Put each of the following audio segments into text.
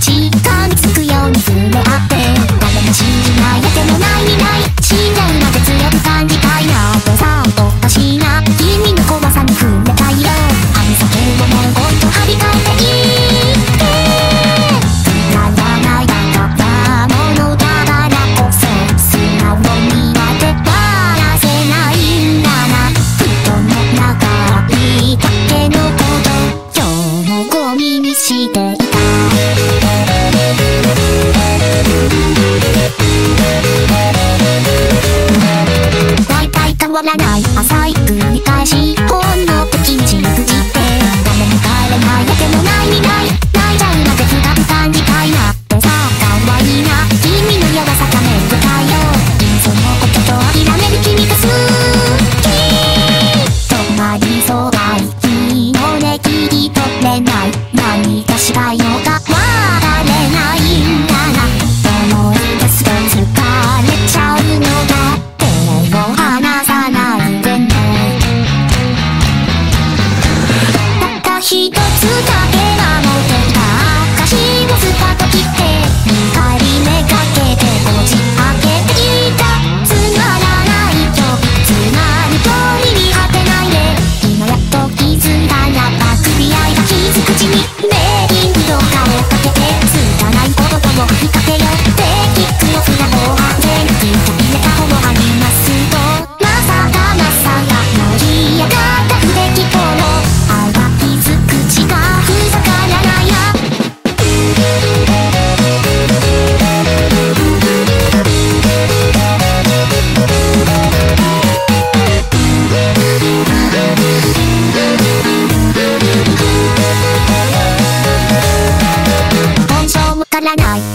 地につくように触れ合って誰も信じないわけもない終わらない浅い繰り返し parla noi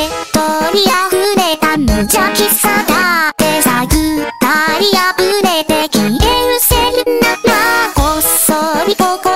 ネットにれた無邪気さだってさぐったりあぶれて消えるせるな。らこっそりここ